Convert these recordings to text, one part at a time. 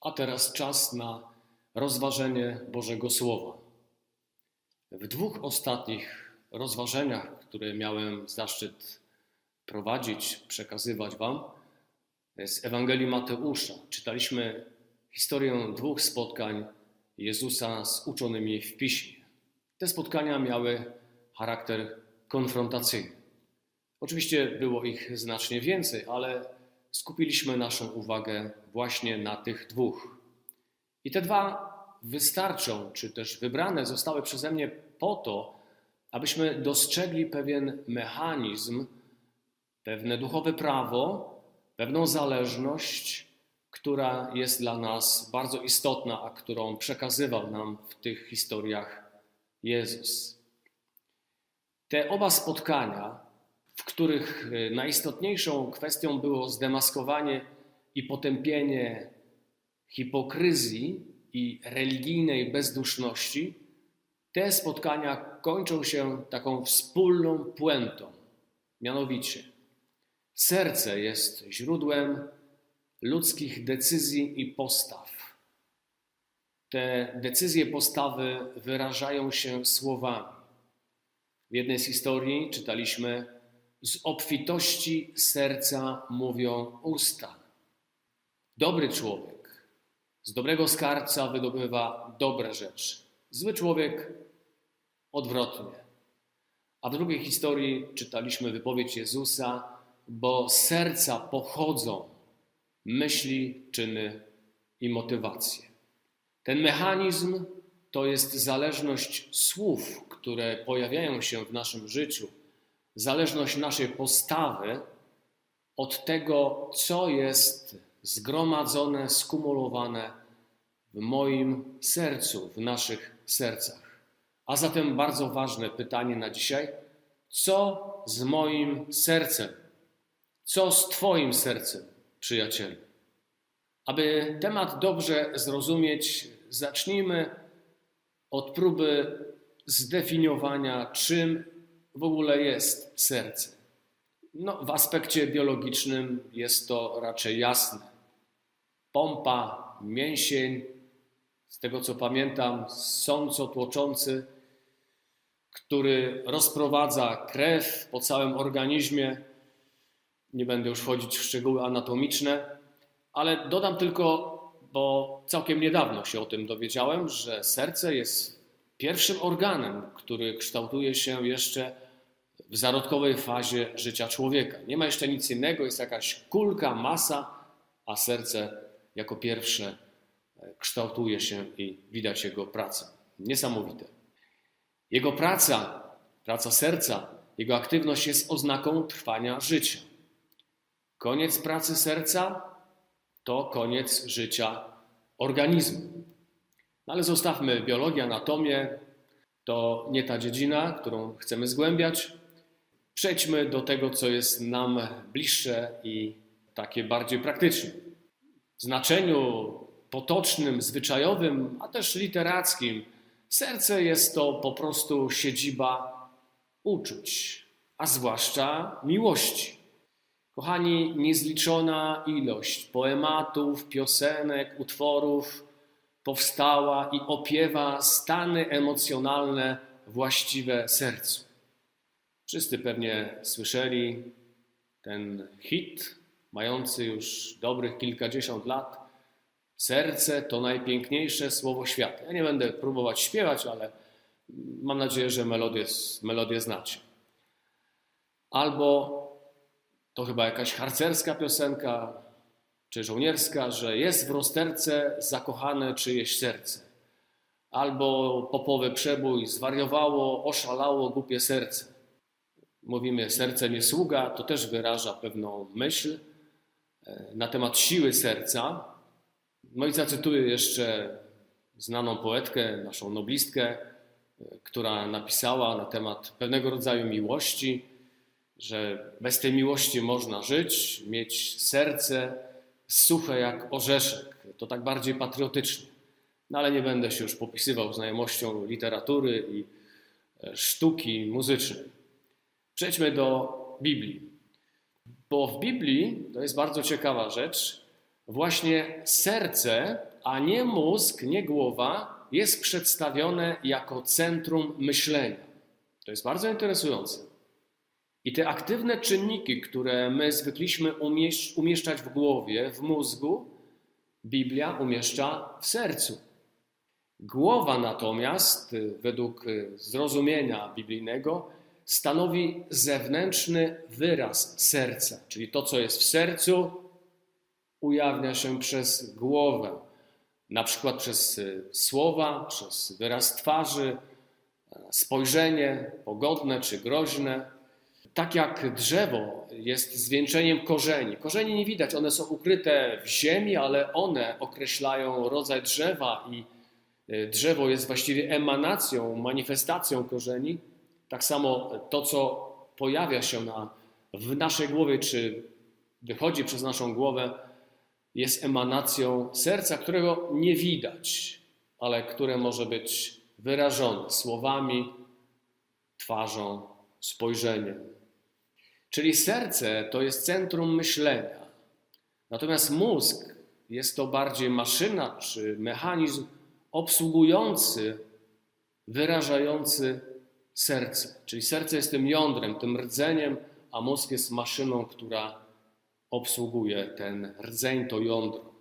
A teraz czas na rozważenie Bożego Słowa. W dwóch ostatnich rozważeniach, które miałem zaszczyt prowadzić, przekazywać Wam, z Ewangelii Mateusza czytaliśmy historię dwóch spotkań Jezusa z uczonymi w piśmie. Te spotkania miały charakter konfrontacyjny. Oczywiście było ich znacznie więcej, ale skupiliśmy naszą uwagę właśnie na tych dwóch. I te dwa wystarczą, czy też wybrane zostały przeze mnie po to, abyśmy dostrzegli pewien mechanizm, pewne duchowe prawo, pewną zależność, która jest dla nas bardzo istotna, a którą przekazywał nam w tych historiach Jezus. Te oba spotkania w których e, najistotniejszą kwestią było zdemaskowanie i potępienie hipokryzji i religijnej bezduszności, te spotkania kończą się taką wspólną puentą. Mianowicie, serce jest źródłem ludzkich decyzji i postaw. Te decyzje, postawy wyrażają się słowami. W jednej z historii czytaliśmy z obfitości serca mówią usta. Dobry człowiek z dobrego skarbca wydobywa dobre rzeczy. Zły człowiek odwrotnie. A w drugiej historii czytaliśmy wypowiedź Jezusa, bo z serca pochodzą myśli, czyny i motywacje. Ten mechanizm to jest zależność słów, które pojawiają się w naszym życiu zależność naszej postawy od tego, co jest zgromadzone, skumulowane w moim sercu, w naszych sercach. A zatem bardzo ważne pytanie na dzisiaj: co z moim sercem? Co z Twoim sercem, przyjacielu? Aby temat dobrze zrozumieć, zacznijmy od próby zdefiniowania, czym w ogóle jest serce? No, w aspekcie biologicznym jest to raczej jasne. Pompa, mięsień, z tego co pamiętam, sąco tłoczący, który rozprowadza krew po całym organizmie. Nie będę już wchodzić w szczegóły anatomiczne, ale dodam tylko, bo całkiem niedawno się o tym dowiedziałem, że serce jest pierwszym organem, który kształtuje się jeszcze w zarodkowej fazie życia człowieka. Nie ma jeszcze nic innego, jest jakaś kulka, masa, a serce jako pierwsze e, kształtuje się i widać jego pracę. Niesamowite. Jego praca, praca serca, jego aktywność jest oznaką trwania życia. Koniec pracy serca to koniec życia organizmu. No ale zostawmy biologię, anatomię. To nie ta dziedzina, którą chcemy zgłębiać. Przejdźmy do tego, co jest nam bliższe i takie bardziej praktyczne. Znaczeniu potocznym, zwyczajowym, a też literackim, serce jest to po prostu siedziba uczuć, a zwłaszcza miłości. Kochani, niezliczona ilość poematów, piosenek, utworów powstała i opiewa stany emocjonalne właściwe sercu. Wszyscy pewnie słyszeli ten hit, mający już dobrych kilkadziesiąt lat. Serce to najpiękniejsze słowo świata. Ja nie będę próbować śpiewać, ale mam nadzieję, że melodię, melodię znacie. Albo to chyba jakaś harcerska piosenka, czy żołnierska, że jest w rozterce zakochane czyjeś serce. Albo popowy przebój, zwariowało, oszalało głupie serce. Mówimy serce nie sługa, to też wyraża pewną myśl na temat siły serca. No i zacytuję jeszcze znaną poetkę, naszą noblistkę, e, która napisała na temat pewnego rodzaju miłości, że bez tej miłości można żyć, mieć serce suche jak orzeszek. To tak bardziej patriotycznie. No ale nie będę się już popisywał znajomością literatury i e, sztuki muzycznej. Przejdźmy do Biblii. Bo w Biblii to jest bardzo ciekawa rzecz. Właśnie serce a nie mózg, nie głowa, jest przedstawione jako centrum myślenia. To jest bardzo interesujące. I te aktywne czynniki, które my zwykliśmy umieszczać w głowie, w mózgu, Biblia umieszcza w sercu. Głowa natomiast, według zrozumienia biblijnego, stanowi zewnętrzny wyraz serca, czyli to, co jest w sercu, ujawnia się przez głowę, na przykład przez słowa, przez wyraz twarzy, spojrzenie pogodne czy groźne. Tak jak drzewo jest zwieńczeniem korzeni. Korzeni nie widać, one są ukryte w ziemi, ale one określają rodzaj drzewa i e, drzewo jest właściwie emanacją, manifestacją korzeni. Tak samo to, co pojawia się na, w naszej głowie, czy wychodzi przez naszą głowę, jest emanacją serca, którego nie widać, ale które może być wyrażone słowami, twarzą, spojrzeniem. Czyli serce to jest centrum myślenia. Natomiast mózg jest to bardziej maszyna czy mechanizm obsługujący, wyrażający serce. Czyli serce jest tym jądrem, tym rdzeniem, a mózg jest maszyną, która obsługuje ten rdzeń, to jądro.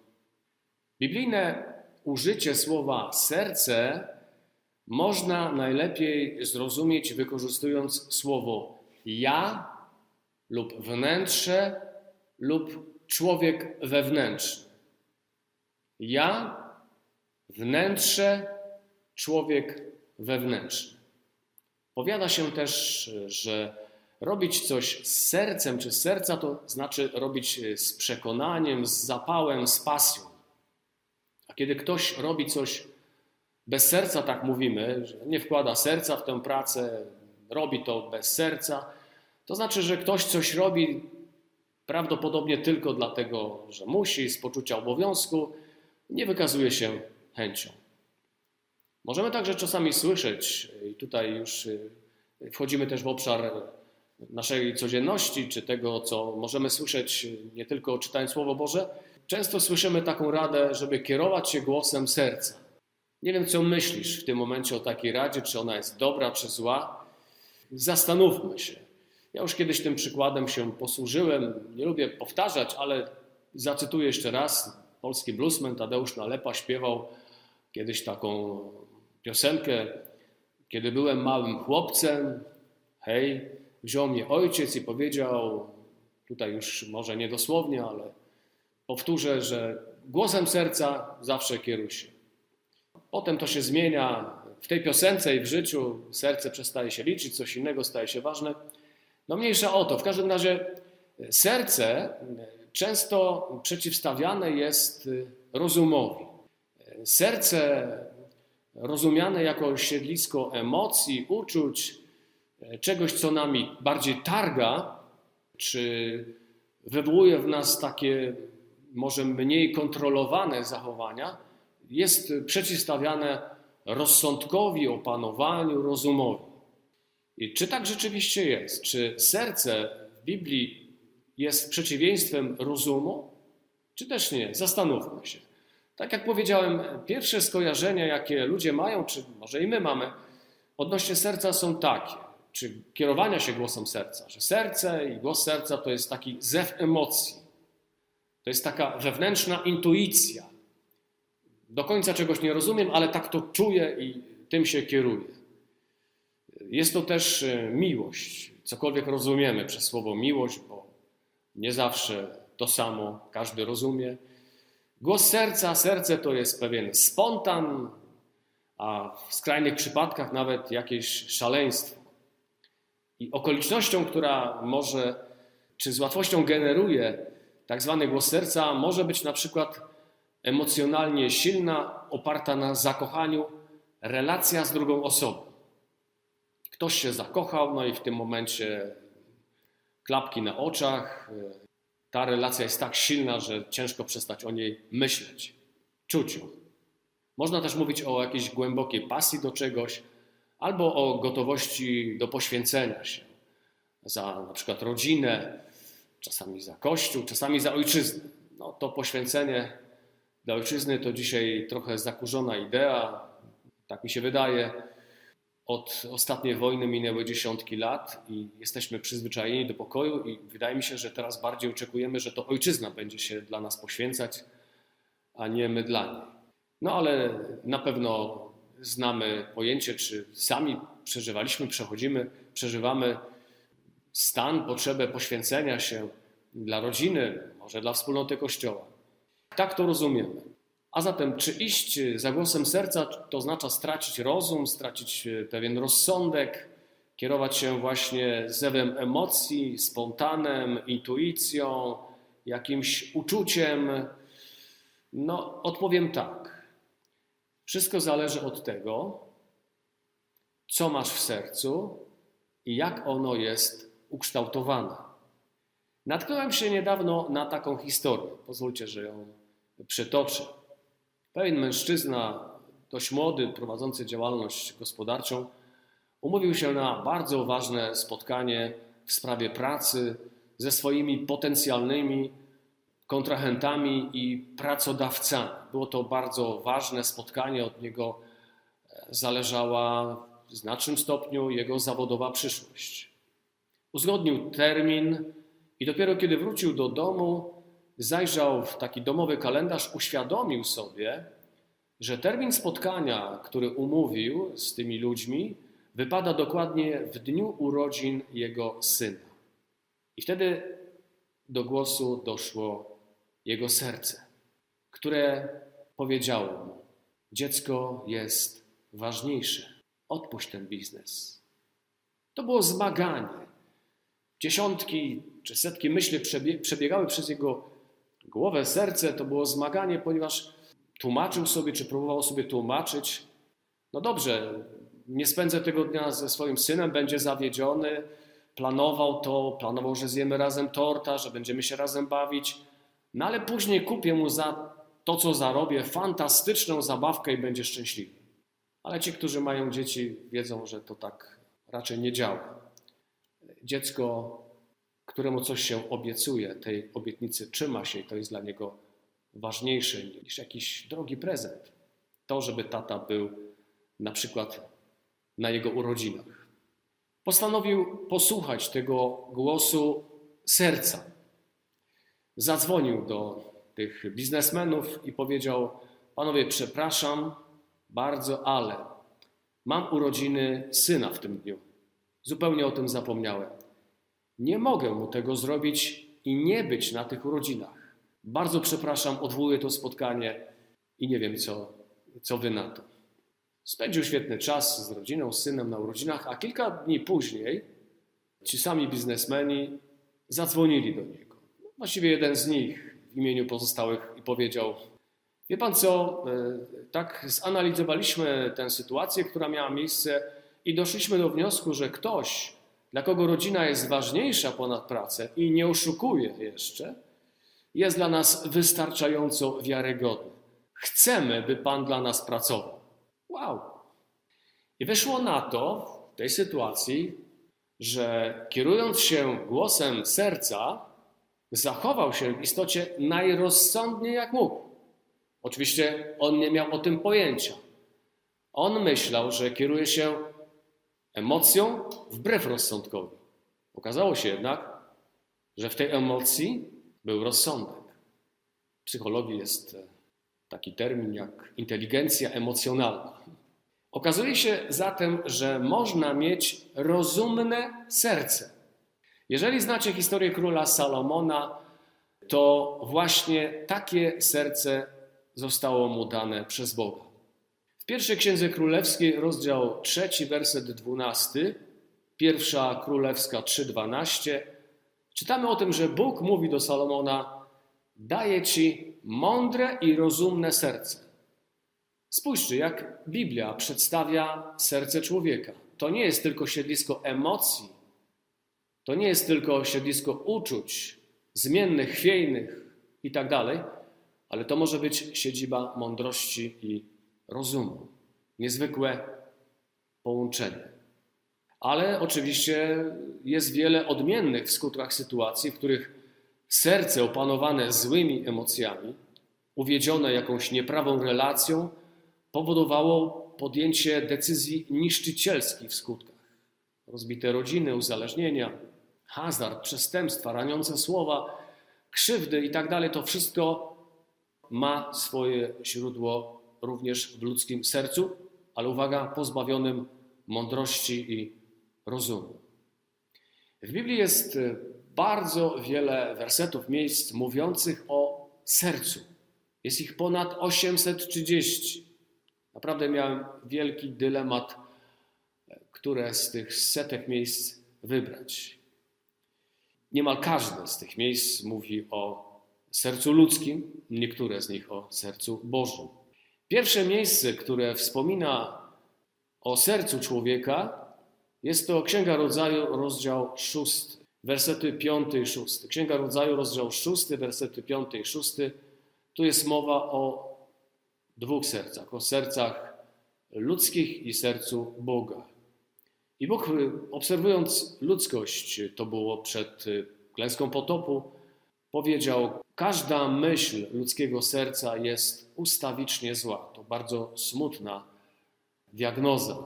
Biblijne użycie słowa serce można najlepiej zrozumieć wykorzystując słowo ja lub wnętrze lub człowiek wewnętrzny. Ja, wnętrze, człowiek wewnętrzny. Powiada się też, że robić coś z sercem czy z serca to znaczy robić z przekonaniem, z zapałem, z pasją. A kiedy ktoś robi coś bez serca tak mówimy, że nie wkłada serca w tę pracę, robi to bez serca, to znaczy, że ktoś coś robi prawdopodobnie tylko dlatego, że musi, z poczucia obowiązku, nie wykazuje się chęcią. Możemy także czasami słyszeć, i tutaj już y, wchodzimy też w obszar naszej codzienności, czy tego, co możemy słyszeć nie tylko czytając Słowo Boże, często słyszymy taką radę, żeby kierować się głosem serca. Nie wiem, co myślisz w tym momencie o takiej radzie, czy ona jest dobra, czy zła. Zastanówmy się. Ja już kiedyś tym przykładem się posłużyłem. Nie lubię powtarzać, ale zacytuję jeszcze raz. Polski bluesman Tadeusz Nalepa śpiewał kiedyś taką piosenkę. Kiedy byłem małym chłopcem, hej, wziął mnie ojciec i powiedział, tutaj już może niedosłownie, ale powtórzę, że głosem serca zawsze kieruj się. Potem to się zmienia w tej piosence i w życiu. Serce przestaje się liczyć, coś innego staje się ważne. No mniejsza o to. W każdym razie serce często przeciwstawiane jest rozumowi. Serce rozumiane jako siedlisko emocji, uczuć, czegoś, co nami bardziej targa, czy wywołuje w nas takie może mniej kontrolowane zachowania, jest przeciwstawiane rozsądkowi, opanowaniu, rozumowi. I czy tak rzeczywiście jest? Czy serce w Biblii jest przeciwieństwem rozumu, czy też nie? Zastanówmy się. Tak jak powiedziałem, pierwsze skojarzenia, jakie ludzie mają, czy może i my mamy, odnośnie serca są takie, czy kierowania się głosem serca, że serce i głos serca to jest taki zew emocji. To jest taka wewnętrzna intuicja, do końca czegoś nie rozumiem, ale tak to czuję i tym się kieruję. Jest to też e, miłość. Cokolwiek rozumiemy przez słowo miłość, bo nie zawsze to samo każdy rozumie. Głos serca, serce to jest pewien spontan, a w skrajnych przypadkach nawet jakieś szaleństwo. I okolicznością, która może, czy z łatwością generuje tak zwany głos serca, może być na przykład emocjonalnie silna, oparta na zakochaniu, relacja z drugą osobą. Ktoś się zakochał, no i w tym momencie klapki na oczach. Ta relacja jest tak silna, że ciężko przestać o niej myśleć. Czuciu. Można też mówić o jakiejś głębokiej pasji do czegoś, albo o gotowości do poświęcenia się za na przykład rodzinę, czasami za kościół, czasami za ojczyznę. No, to poświęcenie Dla ojczyzny to dzisiaj trochę zakurzona idea, tak mi się wydaje. Od ostatniej wojny minęły dziesiątki lat i jesteśmy przyzwyczajeni do pokoju, i wydaje mi się, że teraz bardziej oczekujemy, że to ojczyzna będzie się dla nas poświęcać, a nie my dla niej. No ale na pewno znamy pojęcie, czy sami przeżywaliśmy, przechodzimy, przeżywamy stan, potrzebę poświęcenia się dla rodziny, może dla wspólnoty Kościoła. Tak to rozumiemy. A zatem, czy iść za głosem serca to oznacza stracić rozum, stracić e, pewien rozsądek, kierować się właśnie zewem emocji, spontanem, intuicją, jakimś uczuciem? No, odpowiem tak. Wszystko zależy od tego, co masz w sercu i jak ono jest ukształtowane. Natknąłem się niedawno na taką historię. Pozwólcie, że ją przytoczę. Pewien mężczyzna, dość młody, prowadzący działalność gospodarczą, umówił się na bardzo ważne spotkanie w sprawie pracy ze swoimi potencjalnymi kontrahentami i pracodawcami. Było to bardzo ważne spotkanie, od niego e, zależała w znacznym stopniu jego zawodowa przyszłość. Uzgodnił termin i dopiero kiedy wrócił do domu, zajrzał w taki domowy kalendarz, uświadomił sobie, że termin spotkania, który umówił z tymi ludźmi, wypada dokładnie w dniu urodzin jego syna. I wtedy do głosu doszło jego serce, które powiedziało mu: Dziecko jest ważniejsze, odpuść ten biznes. To było zmaganie. Dziesiątki czy setki myśli przebiegały przez jego głowę, serce. To było zmaganie, ponieważ tłumaczył sobie, czy próbował sobie tłumaczyć: No dobrze, nie spędzę tego dnia ze swoim synem, będzie zawiedziony. Planował to, planował, że zjemy razem torta, że będziemy się razem bawić no ale później kupię mu za to, co zarobię, fantastyczną zabawkę i będzie szczęśliwy. Ale ci, którzy mają dzieci, wiedzą, że to tak raczej nie działa. Dziecko, któremu coś się obiecuje, tej obietnicy trzyma się i to jest dla niego ważniejsze niż jakiś drogi prezent. To, żeby tata był na przykład na jego urodzinach. Postanowił posłuchać tego głosu serca, zadzwonił do tych biznesmenów i powiedział: Panowie, przepraszam bardzo, ale mam urodziny syna w tym dniu. Zupełnie o tym zapomniałem. Nie mogę mu tego zrobić i nie być na tych urodzinach. Bardzo przepraszam, odwołuję to spotkanie i nie wiem, co, co wy na to. Spędził świetny czas z rodziną, z synem na urodzinach, a kilka dni później ci sami biznesmeni zadzwonili do niego właściwie jeden z nich w imieniu pozostałych i powiedział: Wie pan co, e, tak zanalizowaliśmy tę sytuację, która miała miejsce i doszliśmy do wniosku, że ktoś, dla kogo rodzina jest ważniejsza ponad pracę i nie oszukuje jeszcze, jest dla nas wystarczająco wiarygodny. Chcemy, by pan dla nas pracował. Wow! I wyszło na to w tej sytuacji, że kierując się głosem serca, zachował się w istocie najrozsądniej jak mógł. Oczywiście on nie miał o tym pojęcia. On myślał, że kieruje się emocją wbrew rozsądkowi. Okazało się jednak, że w tej emocji był rozsądek. W psychologii jest e, taki termin jak inteligencja emocjonalna. Okazuje się zatem, że można mieć rozumne serce jeżeli znacie historię króla Salomona, to właśnie takie serce zostało mu dane przez Boga. Pierwszej księdze królewskiej, rozdział 3, werset 12, pierwsza królewska 3:12, czytamy o tym, że Bóg mówi do Salomona: Daję ci mądre i rozumne serce. Spójrzcie, jak Biblia przedstawia serce człowieka. To nie jest tylko siedlisko emocji, to nie jest tylko siedlisko uczuć, zmiennych, chwiejnych i tak ale to może być siedziba mądrości i rozumu. Niezwykłe połączenie. Ale oczywiście jest wiele odmiennych w skutkach sytuacji, w których serce opanowane złymi emocjami uwiedzione jakąś nieprawą relacją, powodowało podjęcie decyzji niszczycielskich w skutkach. Rozbite rodziny, uzależnienia, hazard, przestępstwa, raniące słowa, krzywdy i tak to wszystko ma swoje źródło również w ludzkim sercu, ale uwaga, pozbawionym mądrości i rozumu. W Biblii jest e, bardzo wiele wersetów, miejsc mówiących o sercu. Jest ich ponad 830. Naprawdę miałem wielki dylemat, e, które z tych setek miejsc wybrać. Niemal każde z tych miejsc mówi o sercu ludzkim, niektóre z nich o sercu Bożym. Pierwsze miejsce, które wspomina o sercu człowieka, jest to Księga Rodzaju, rozdział 6, wersety 5 i 6. Księga Rodzaju, rozdział 6, wersety 5 i 6. Tu jest mowa o dwóch sercach, o sercach ludzkich i sercu Boga. I Bóg, obserwując ludzkość, to było przed klęską potopu, powiedział: Każda myśl ludzkiego serca jest ustawicznie zła. To bardzo smutna diagnoza.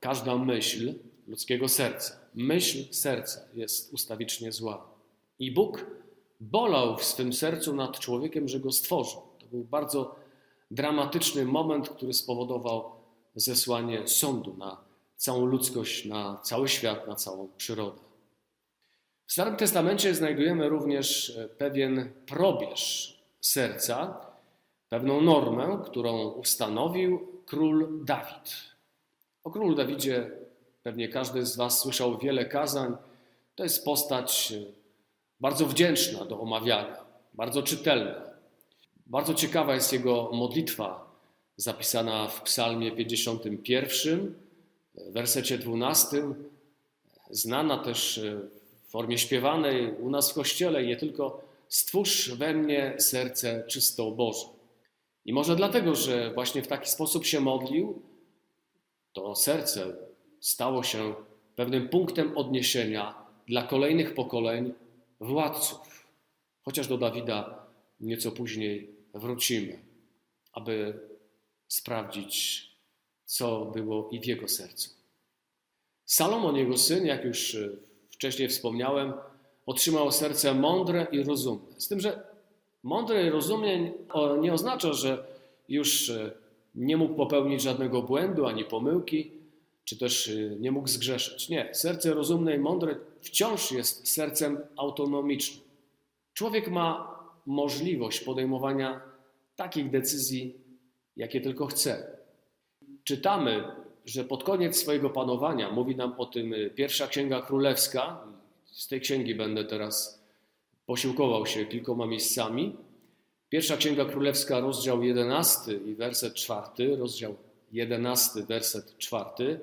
Każda myśl ludzkiego serca, myśl serca jest ustawicznie zła. I Bóg bolał w swym sercu nad człowiekiem, że go stworzył. To był bardzo dramatyczny moment, który spowodował zesłanie sądu na całą ludzkość, na cały świat, na całą przyrodę. W Starym Testamencie znajdujemy również e, pewien probierz serca, pewną normę, którą ustanowił król Dawid. O królu Dawidzie pewnie każdy z Was słyszał wiele kazań. To jest postać e, bardzo wdzięczna do omawiania, bardzo czytelna. Bardzo ciekawa jest jego modlitwa zapisana w Psalmie 51, w wersecie 12, znana też e, formie śpiewanej u nas w kościele, nie tylko stwórz we mnie serce czysto Boże. I może dlatego, że właśnie w taki sposób się modlił, to serce stało się pewnym punktem odniesienia dla kolejnych pokoleń władców. Chociaż do Dawida nieco później wrócimy, aby sprawdzić, co było i w jego sercu. Salomon, jego syn, jak już wcześniej wspomniałem, otrzymał serce mądre i rozumne. Z tym, że mądre i rozumne nie oznacza, że już e, nie mógł popełnić żadnego błędu ani pomyłki, czy też e, nie mógł zgrzeszyć. Nie, serce rozumne i mądre wciąż jest sercem autonomicznym. Człowiek ma możliwość podejmowania takich decyzji, jakie tylko chce. Czytamy, że pod koniec swojego panowania, mówi nam o tym y, pierwsza księga królewska, z tej księgi będę teraz posiłkował się kilkoma miejscami. Pierwsza księga królewska, rozdział 11 i werset 4, rozdział 11, werset 4.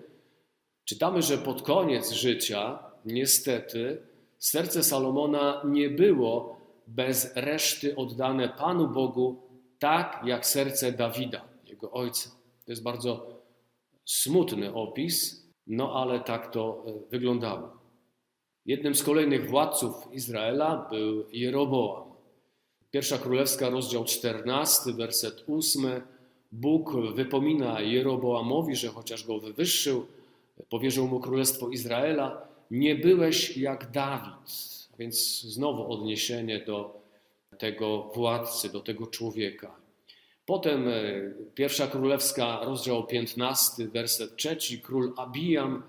Czytamy, że pod koniec życia, niestety, serce Salomona nie było bez reszty oddane Panu Bogu tak jak serce Dawida, jego ojca. To jest bardzo smutny opis, no ale tak to e, wyglądało. Jednym z kolejnych władców Izraela był Jeroboam. Pierwsza Królewska, rozdział 14, werset 8. Bóg wypomina Jeroboamowi, że chociaż go wywyższył, powierzył mu królestwo Izraela, nie byłeś jak Dawid. Więc znowu odniesienie do tego władcy, do tego człowieka. Potem e, pierwsza królewska, rozdział 15, werset 3, król Abijam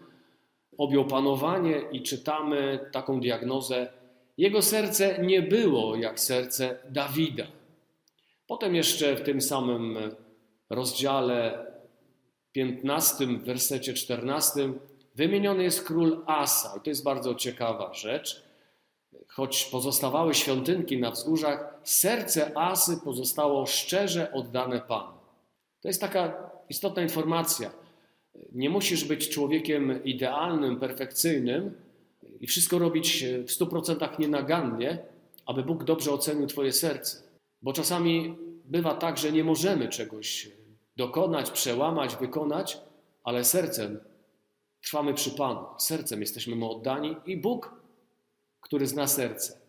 objął panowanie i czytamy taką diagnozę. Jego serce nie było jak serce Dawida. Potem jeszcze w tym samym rozdziale 15, wersecie 14 wymieniony jest król Asa. I to jest bardzo ciekawa rzecz choć pozostawały świątynki na wzgórzach, serce Asy pozostało szczerze oddane Panu. To jest taka istotna informacja. Nie musisz być człowiekiem idealnym, perfekcyjnym i wszystko robić w stu procentach nienagannie, aby Bóg dobrze ocenił Twoje serce. Bo czasami bywa tak, że nie możemy czegoś dokonać, przełamać, wykonać, ale sercem trwamy przy Panu. Sercem jesteśmy Mu oddani i Bóg który zna serce,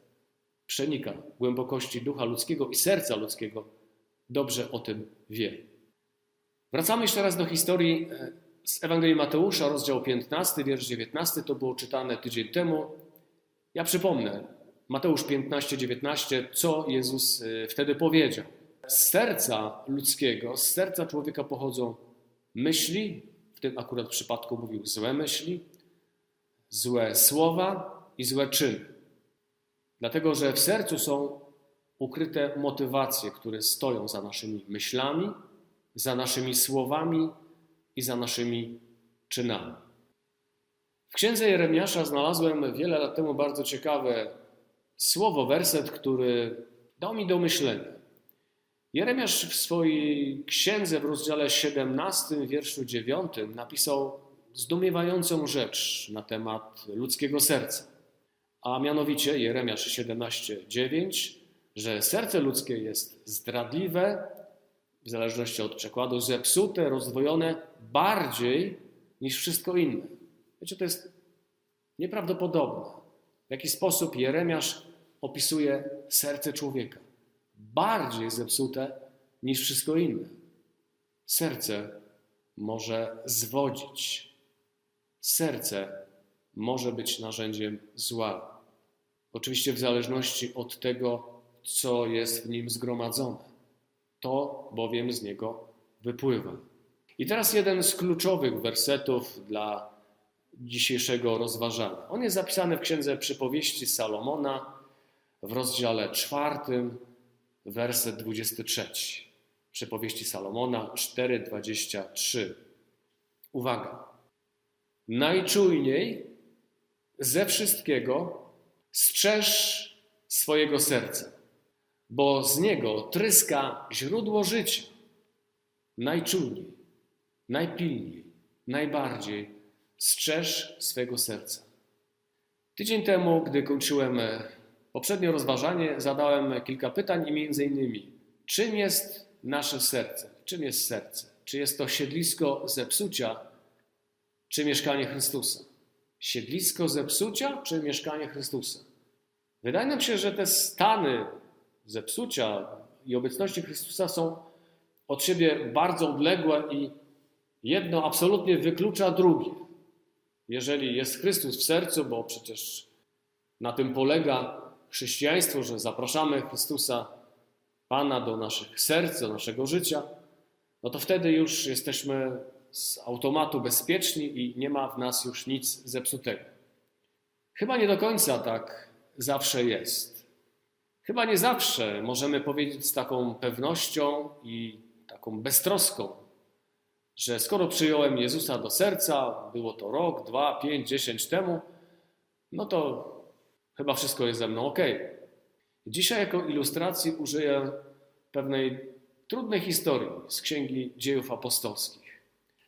przenika głębokości ducha ludzkiego i serca ludzkiego, dobrze o tym wie. Wracamy jeszcze raz do historii e, z Ewangelii Mateusza, rozdział 15, wiersz 19. To było czytane tydzień temu. Ja przypomnę, Mateusz 15, 19, co Jezus e, wtedy powiedział. Z serca ludzkiego, z serca człowieka pochodzą myśli, w tym akurat przypadku mówił złe myśli, złe słowa i złe czyny. Dlatego, że w sercu są ukryte motywacje, które stoją za naszymi myślami, za naszymi słowami i za naszymi czynami. W księdze Jeremiasza znalazłem wiele lat temu bardzo ciekawe słowo, werset, który dał mi do myślenia. Jeremiasz w swojej księdze w rozdziale 17, wierszu 9 napisał zdumiewającą rzecz na temat ludzkiego serca. A mianowicie Jeremiasz 17:9, że serce ludzkie jest zdradliwe, w zależności od przekładu, zepsute, rozdwojone bardziej niż wszystko inne. Wiecie, to jest nieprawdopodobne. W jaki sposób Jeremiasz opisuje serce człowieka. Bardziej zepsute niż wszystko inne. Serce może zwodzić. Serce może być narzędziem zła. Oczywiście w zależności od tego, co jest w nim zgromadzone. To bowiem z niego wypływa. I teraz jeden z kluczowych wersetów dla dzisiejszego rozważania. On jest zapisany w księdze przypowieści Salomona w rozdziale czwartym, werset 23. Przypowieści Salomona 4:23. Uwaga. Najczujniej ze wszystkiego strzeż swojego serca, bo z niego tryska źródło życia. Najczulniej, najpilniej, najbardziej strzeż swego serca. Tydzień temu, gdy kończyłem e, poprzednie rozważanie, zadałem kilka pytań i między innymi, czym jest nasze serce? Czym jest serce? Czy jest to siedlisko zepsucia, czy mieszkanie Chrystusa? Siedlisko zepsucia, czy mieszkanie Chrystusa? Wydaje nam się, że te stany zepsucia i obecności Chrystusa są od siebie bardzo odległe i jedno absolutnie wyklucza drugie. Jeżeli jest Chrystus w sercu, bo przecież na tym polega chrześcijaństwo, że zapraszamy Chrystusa, Pana, do naszych serc, do naszego życia, no to wtedy już jesteśmy z automatu bezpieczni i nie ma w nas już nic zepsutego. Chyba nie do końca tak zawsze jest. Chyba nie zawsze możemy powiedzieć z taką pewnością i taką beztroską, że skoro przyjąłem Jezusa do serca, było to rok, dwa, pięć, dziesięć temu, no to chyba wszystko jest ze mną ok. Dzisiaj jako ilustracji użyję pewnej trudnej historii z Księgi Dziejów Apostolskich.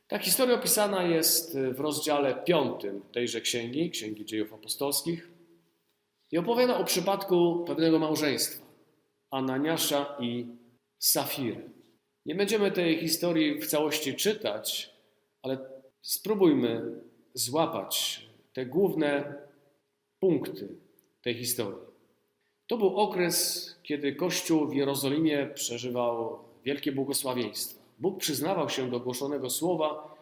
Ta historia opisana jest w rozdziale piątym tejże księgi, Księgi Dziejów Apostolskich. I opowiada o przypadku pewnego małżeństwa, Ananiasza i Safiry. Nie będziemy tej historii w całości czytać, ale spróbujmy złapać te główne punkty tej historii. To był okres, kiedy Kościół w Jerozolimie przeżywał wielkie błogosławieństwa. Bóg przyznawał się do głoszonego słowa.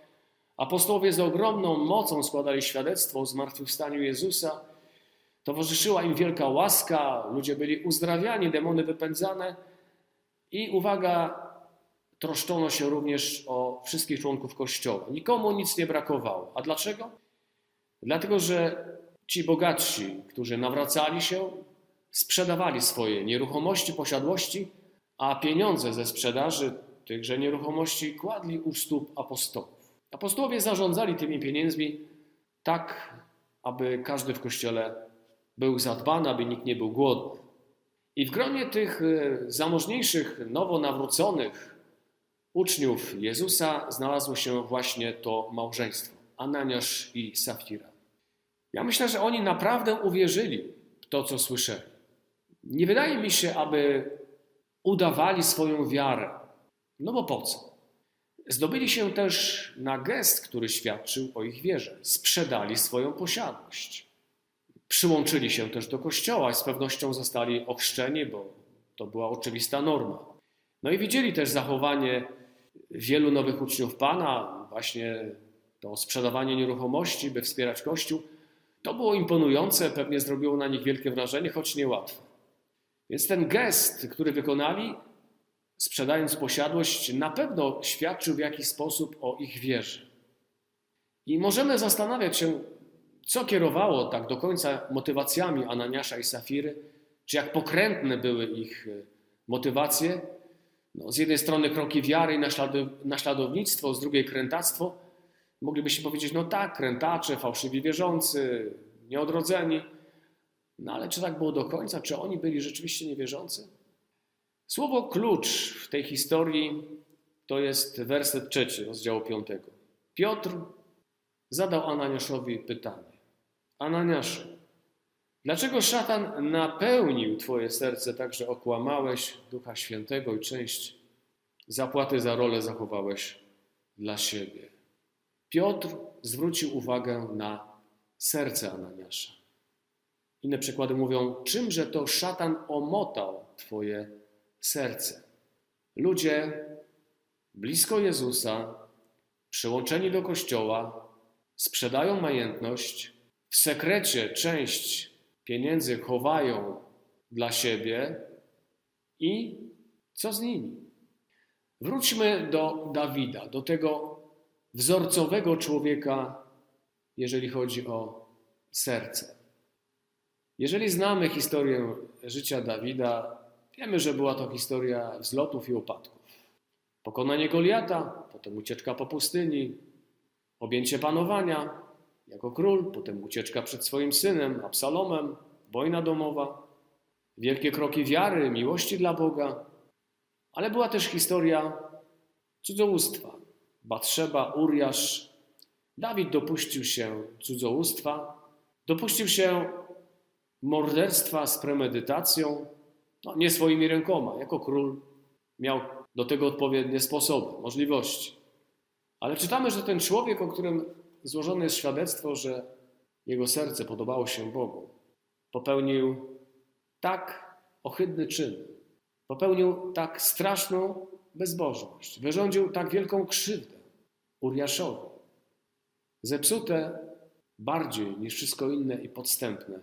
Apostołowie z ogromną mocą składali świadectwo o zmartwychwstaniu Jezusa Towarzyszyła im wielka łaska, ludzie byli uzdrawiani, demony wypędzane i uwaga, troszczono się również o wszystkich członków Kościoła. Nikomu nic nie brakowało. A dlaczego? Dlatego, że ci bogatsi, którzy nawracali się, sprzedawali swoje nieruchomości, posiadłości, a pieniądze ze sprzedaży tychże nieruchomości kładli u stóp apostołów. Apostołowie zarządzali tymi pieniędzmi tak, aby każdy w kościele był zadbany, aby nikt nie był głodny. I w gronie tych e, zamożniejszych, nowo nawróconych uczniów Jezusa znalazło się właśnie to małżeństwo Ananiasz i Safira. Ja myślę, że oni naprawdę uwierzyli w to, co słyszeli. Nie wydaje mi się, aby udawali swoją wiarę. No bo po co? Zdobyli się też na gest, który świadczył o ich wierze. Sprzedali swoją posiadłość przyłączyli się też do kościoła i z pewnością zostali ochrzczeni, bo to była oczywista norma. No i widzieli też zachowanie wielu nowych uczniów Pana, właśnie to sprzedawanie nieruchomości, by wspierać Kościół. To było imponujące, pewnie zrobiło na nich wielkie wrażenie, choć niełatwe. Więc ten gest, który wykonali, sprzedając posiadłość, na pewno świadczył w jakiś sposób o ich wierze. I możemy zastanawiać się, co kierowało tak do końca motywacjami Ananiasza i Safiry, czy jak pokrętne były ich e, motywacje. No, z jednej strony kroki wiary i naśladownictwo, z drugiej krętactwo. Moglibyśmy powiedzieć, no tak, krętacze, fałszywi wierzący, nieodrodzeni. No ale czy tak było do końca? Czy oni byli rzeczywiście niewierzący? Słowo klucz w tej historii to jest werset trzeci rozdziału piątego. Piotr zadał Ananiaszowi pytanie. Ananiaszu, dlaczego szatan napełnił twoje serce tak, że okłamałeś Ducha Świętego i część zapłaty za rolę zachowałeś dla siebie? Piotr zwrócił uwagę na serce Ananiasza. Inne przykłady mówią, czymże to szatan omotał twoje serce. Ludzie blisko Jezusa, przyłączeni do Kościoła, sprzedają majętność, w sekrecie część pieniędzy chowają dla siebie i co z nimi? Wróćmy do Dawida, do tego wzorcowego człowieka, jeżeli chodzi o serce. Jeżeli znamy historię życia Dawida, wiemy, że była to historia wzlotów i upadków. Pokonanie Goliata, potem ucieczka po pustyni, objęcie panowania jako król, potem ucieczka przed swoim synem Absalomem, wojna domowa, wielkie kroki wiary, miłości dla Boga, ale była też historia cudzołóstwa. Batrzeba, Uriasz. Dawid dopuścił się cudzołóstwa, dopuścił się morderstwa z premedytacją, no, nie swoimi rękoma. Jako król miał do tego odpowiednie sposoby, możliwości. Ale czytamy, że ten człowiek, o którym złożone jest świadectwo, że jego serce podobało się Bogu, popełnił tak ohydny czyn, popełnił tak straszną bezbożność, wyrządził tak wielką krzywdę Uriaszowi. Zepsute bardziej niż wszystko inne i podstępne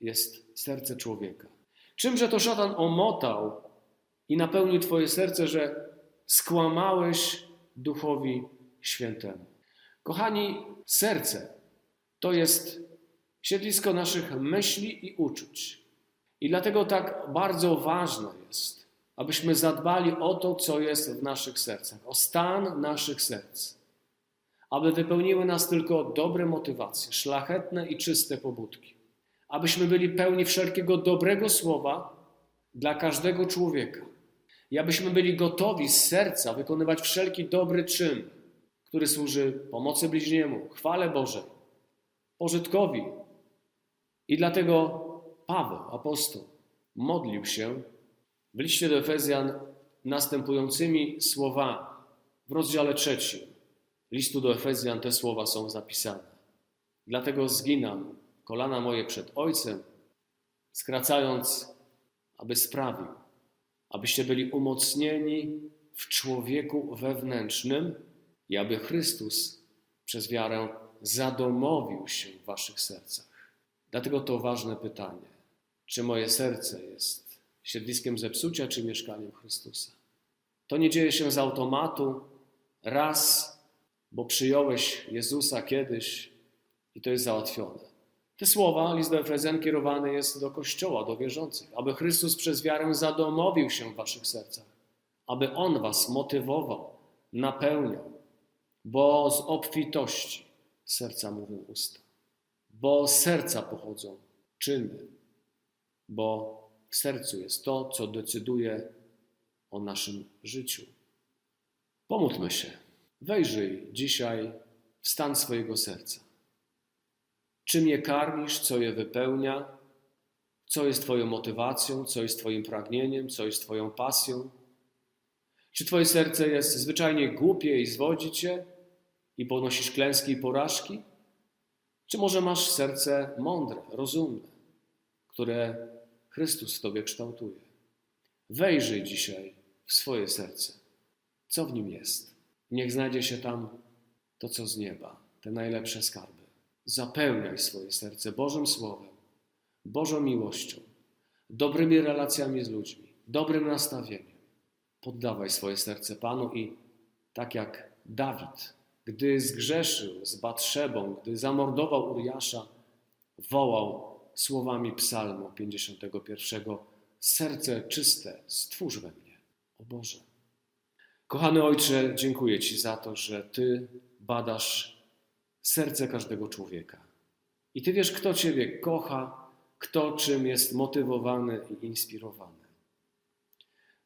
jest serce człowieka. Czymże to szatan omotał i napełnił Twoje serce, że skłamałeś Duchowi Świętemu. Kochani, serce to jest siedlisko naszych myśli i uczuć. I dlatego tak bardzo ważne jest, abyśmy zadbali o to, co jest w naszych sercach, o stan naszych serc, aby wypełniły nas tylko dobre motywacje, szlachetne i czyste pobudki, abyśmy byli pełni wszelkiego dobrego słowa dla każdego człowieka i abyśmy byli gotowi z serca wykonywać wszelki dobry czyn, który służy pomocy bliźniemu, chwale Bożej, pożytkowi. I dlatego Paweł, apostoł, modlił się w liście do Efezjan następującymi słowami. W rozdziale trzecim listu do Efezjan te słowa są zapisane. Dlatego zginam kolana moje przed Ojcem, skracając, aby sprawił, abyście byli umocnieni w człowieku wewnętrznym i aby Chrystus przez wiarę zadomowił się w waszych sercach. Dlatego to ważne pytanie: czy moje serce jest siedliskiem zepsucia, czy mieszkaniem Chrystusa? To nie dzieje się z automatu, raz, bo przyjąłeś Jezusa kiedyś i to jest załatwione. Te słowa, list do Efezjan kierowany jest do Kościoła, do wierzących, aby Chrystus przez wiarę zadomowił się w waszych sercach, aby On was motywował, napełniał, bo z obfitości serca mówią usta, bo z serca pochodzą czyny, bo w sercu jest to, co decyduje o naszym życiu. Pomódlmy się. Wejrzyj dzisiaj w stan swojego serca. Czym je karmisz, co je wypełnia, co jest Twoją motywacją, co jest Twoim pragnieniem, co jest Twoją pasją. Czy Twoje serce jest zwyczajnie głupie i zwodzi Cię i ponosisz klęski i porażki? Czy może masz serce mądre, rozumne, które Chrystus w Tobie kształtuje? Wejrzyj dzisiaj w swoje serce. Co w nim jest? Niech znajdzie się tam to, co z nieba, te najlepsze skarby. Zapełniaj swoje serce Bożym Słowem, Bożą miłością, dobrymi relacjami z ludźmi, dobrym nastawieniem. Poddawaj swoje serce Panu i tak jak Dawid, gdy zgrzeszył z Batrzebą, gdy zamordował Uriasza, wołał słowami psalmu 51. Serce czyste stwórz we mnie, o Boże. Kochany Ojcze, dziękuję Ci za to, że Ty badasz serce każdego człowieka. I Ty wiesz, kto Ciebie kocha, kto czym jest motywowany i inspirowany.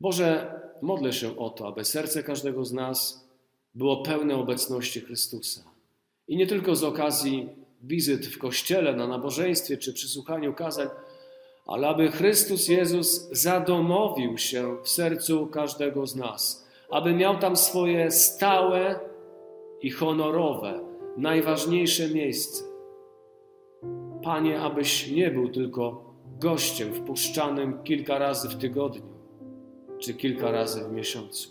Boże, modlę się o to, aby serce każdego z nas było pełne obecności Chrystusa. I nie tylko z okazji wizyt w kościele, na nabożeństwie czy przy słuchaniu kazań, ale aby Chrystus Jezus zadomowił się w sercu każdego z nas, aby miał tam swoje stałe i honorowe, najważniejsze miejsce. Panie, abyś nie był tylko gościem wpuszczanym kilka razy w tygodniu czy kilka razy w miesiącu,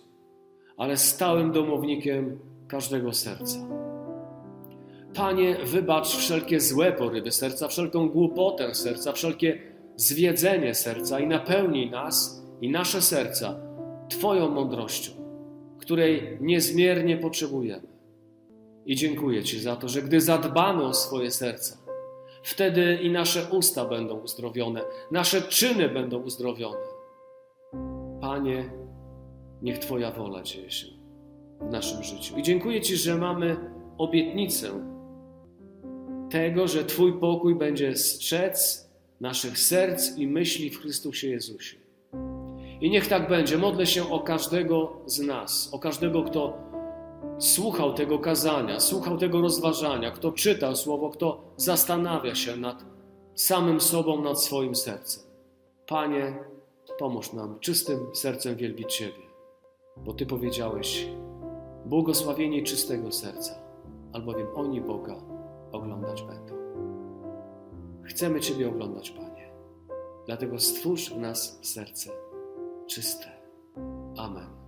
ale stałym domownikiem każdego serca. Panie, wybacz wszelkie złe porywy serca, wszelką głupotę serca, wszelkie zwiedzenie serca i napełnij nas i nasze serca Twoją mądrością, której niezmiernie potrzebujemy. I dziękuję Ci za to, że gdy zadbamy o swoje serca, wtedy i nasze usta będą uzdrowione, nasze czyny będą uzdrowione. Panie, niech Twoja wola dzieje się w naszym życiu. I dziękuję Ci, że mamy obietnicę tego, że Twój pokój będzie strzec naszych serc i myśli w Chrystusie Jezusie. I niech tak będzie. Modlę się o każdego z nas, o każdego, kto słuchał tego kazania, słuchał tego rozważania, kto czytał słowo, kto zastanawia się nad samym sobą, nad swoim sercem. Panie, pomóż nam czystym sercem wielbić Ciebie, bo Ty powiedziałeś, błogosławieni czystego serca, albowiem oni Boga oglądać będą. Chcemy Ciebie oglądać, Panie. Dlatego stwórz w nas serce czyste. Amen.